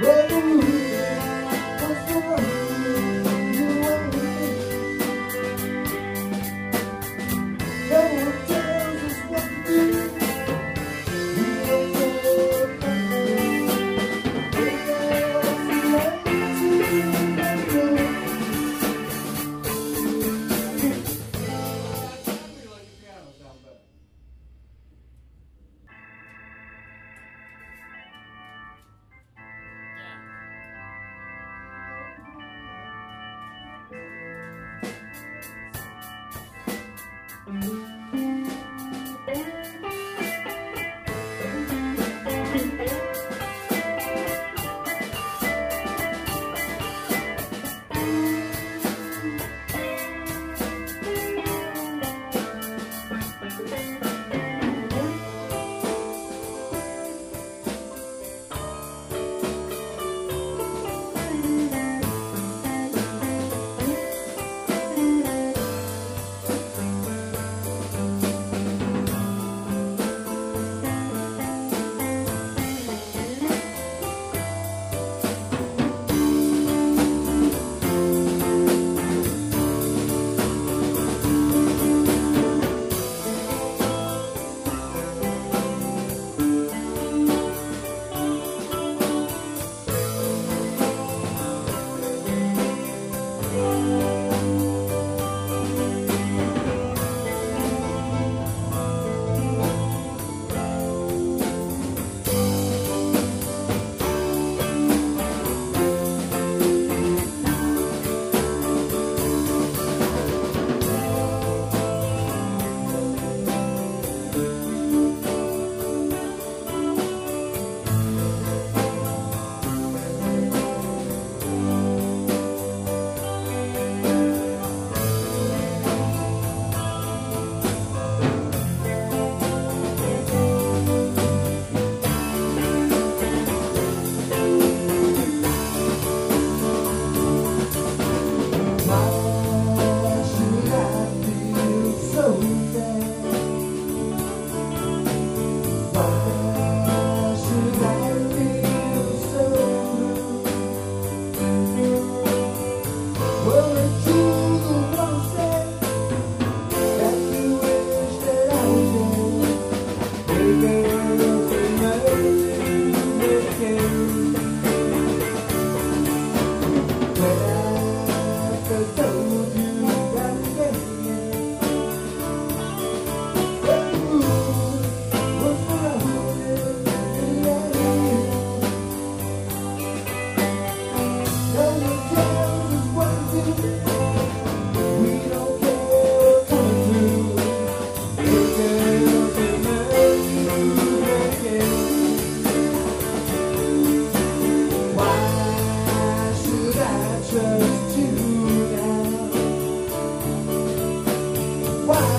Aleluia. Bye. why.